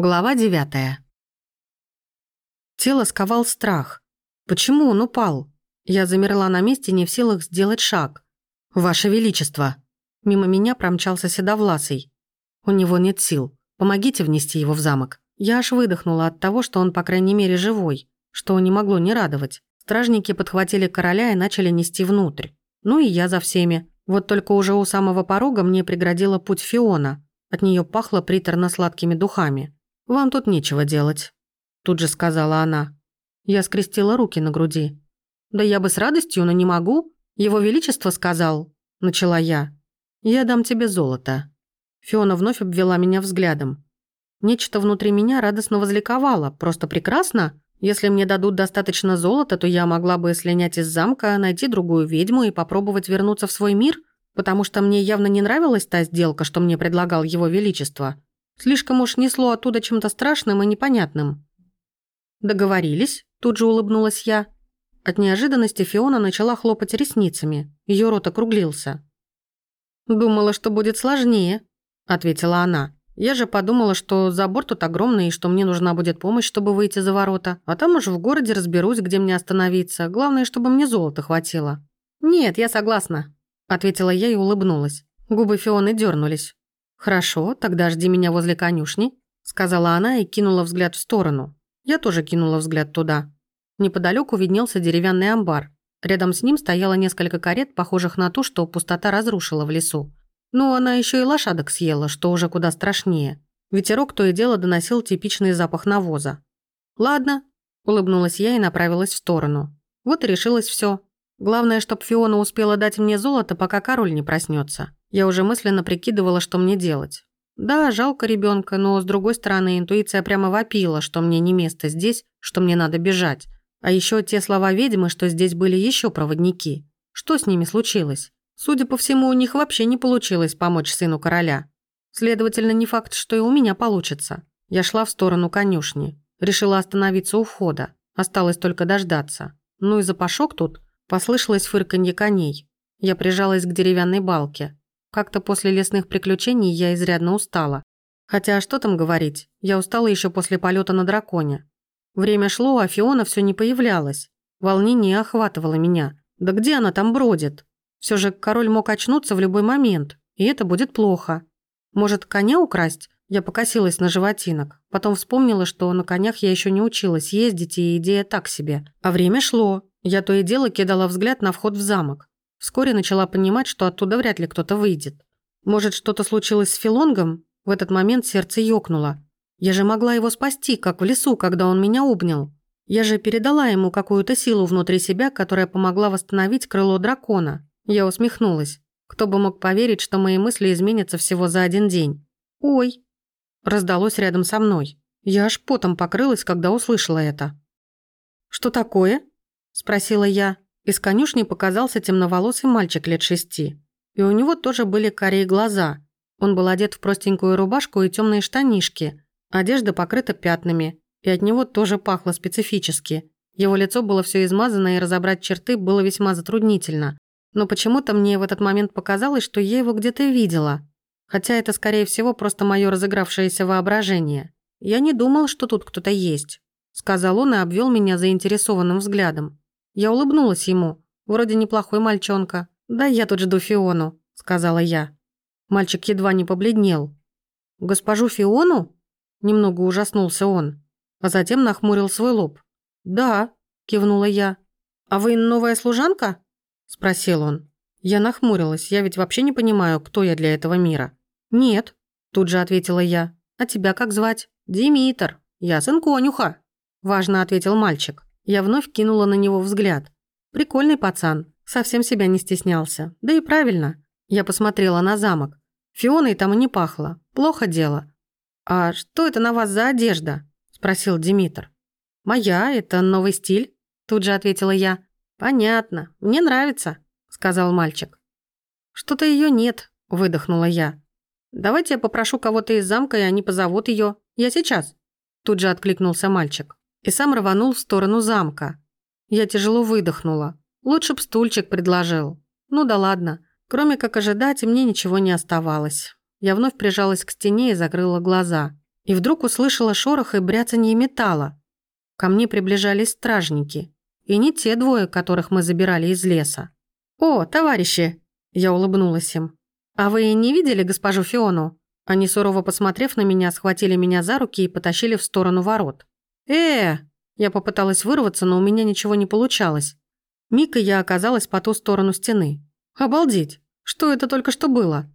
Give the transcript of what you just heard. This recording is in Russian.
Глава девятая. Тело сковал страх. Почему он упал? Я замерла на месте, не в силах сделать шаг. «Ваше Величество!» Мимо меня промчался Седовласый. «У него нет сил. Помогите внести его в замок». Я аж выдохнула от того, что он, по крайней мере, живой, что не могло не радовать. Стражники подхватили короля и начали нести внутрь. Ну и я за всеми. Вот только уже у самого порога мне преградила путь Фиона. От нее пахло приторно-сладкими духами. «Вам тут нечего делать», – тут же сказала она. Я скрестила руки на груди. «Да я бы с радостью, но не могу. Его Величество сказал», – начала я. «Я дам тебе золото». Фиона вновь обвела меня взглядом. Нечто внутри меня радостно возликовало. Просто прекрасно. Если мне дадут достаточно золота, то я могла бы слинять из замка, найти другую ведьму и попробовать вернуться в свой мир, потому что мне явно не нравилась та сделка, что мне предлагал его величество. Слишком уж несло оттуда чем-то страшным и непонятным. «Договорились?» – тут же улыбнулась я. От неожиданности Фиона начала хлопать ресницами. Ее рот округлился. «Думала, что будет сложнее», – ответила она. «Я же подумала, что забор тут огромный и что мне нужна будет помощь, чтобы выйти за ворота. А там уж в городе разберусь, где мне остановиться. Главное, чтобы мне золота хватило». «Нет, я согласна», – ответила я и улыбнулась. Губы Фионы дернулись. «Хорошо, тогда жди меня возле конюшни», — сказала она и кинула взгляд в сторону. Я тоже кинула взгляд туда. Неподалеку виднелся деревянный амбар. Рядом с ним стояло несколько карет, похожих на ту, что пустота разрушила в лесу. Ну, она еще и лошадок съела, что уже куда страшнее. Ветерок то и дело доносил типичный запах навоза. «Ладно», — улыбнулась я и направилась в сторону. Вот и решилось все. Главное, чтоб Фиона успела дать мне золото, пока король не проснется. Я уже мысленно прикидывала, что мне делать. Да, жалко ребенка, но с другой стороны, интуиция прямо вопила, что мне не место здесь, что мне надо бежать. А еще те слова ведьмы, что здесь были еще проводники. Что с ними случилось? Судя по всему, у них вообще не получилось помочь сыну короля. Следовательно, не факт, что и у меня получится. Я шла в сторону конюшни. Решила остановиться у входа. Осталось только дождаться. Ну и запашок тут. Послышалось фырканье коней. Я прижалась к деревянной балке. Как-то после лесных приключений я изрядно устала. Хотя что там говорить, я устала еще после полета на драконе. Время шло, а Фиона все не появлялась. Волнение охватывало меня. Да где она там бродит? Все же король мог очнуться в любой момент, и это будет плохо. Может, коня украсть? Я покосилась на животинок. Потом вспомнила, что на конях я еще не училась ездить, и идея так себе. А время шло. Я то и дело кидала взгляд на вход в замок. Вскоре начала понимать, что оттуда вряд ли кто-то выйдет. Может, что-то случилось с Филонгом? В этот момент сердце ёкнуло. Я же могла его спасти, как в лесу, когда он меня обнял. Я же передала ему какую-то силу внутри себя, которая помогла восстановить крыло дракона. Я усмехнулась. Кто бы мог поверить, что мои мысли изменятся всего за один день. «Ой!» Раздалось рядом со мной. Я аж потом покрылась, когда услышала это. «Что такое?» Спросила я. Из конюшни показался темноволосый мальчик лет шести. И у него тоже были карие глаза. Он был одет в простенькую рубашку и темные штанишки. Одежда покрыта пятнами. И от него тоже пахло специфически. Его лицо было все измазано, и разобрать черты было весьма затруднительно. Но почему-то мне в этот момент показалось, что я его где-то видела. Хотя это, скорее всего, просто мое разыгравшееся воображение. «Я не думал, что тут кто-то есть», — сказал он и обвел меня заинтересованным взглядом. Я улыбнулась ему. Вроде неплохой мальчонка. «Да я тут жду Фиону», — сказала я. Мальчик едва не побледнел. «Госпожу Фиону?» Немного ужаснулся он, а затем нахмурил свой лоб. «Да», — кивнула я. «А вы новая служанка?» — спросил он. Я нахмурилась, я ведь вообще не понимаю, кто я для этого мира. «Нет», — тут же ответила я. «А тебя как звать?» «Димитр. Я сын конюха», — важно ответил мальчик. Я вновь кинула на него взгляд. Прикольный пацан, совсем себя не стеснялся. Да и правильно. Я посмотрела на замок. Фионой там и не пахло. Плохо дело. «А что это на вас за одежда?» – спросил Димитр. «Моя, это новый стиль», – тут же ответила я. «Понятно, мне нравится», – сказал мальчик. «Что-то ее нет», – выдохнула я. «Давайте я попрошу кого-то из замка, и они позовут ее. Я сейчас», – тут же откликнулся мальчик и сам рванул в сторону замка. Я тяжело выдохнула. Лучше б стульчик предложил. Ну да ладно. Кроме как ожидать, мне ничего не оставалось. Я вновь прижалась к стене и закрыла глаза. и вдруг услышала шорох и бряцанье металла. Ко мне приближались стражники, и не те двое, которых мы забирали из леса. «О, товарищи!» – я улыбнулась им. «А вы не видели госпожу Фиону?» Они, сурово посмотрев на меня, схватили меня за руки и потащили в сторону ворот. Э Я попыталась вырваться, но у меня ничего не получалось. Миг и я оказалась по ту сторону стены. «Обалдеть! Что это только что было?»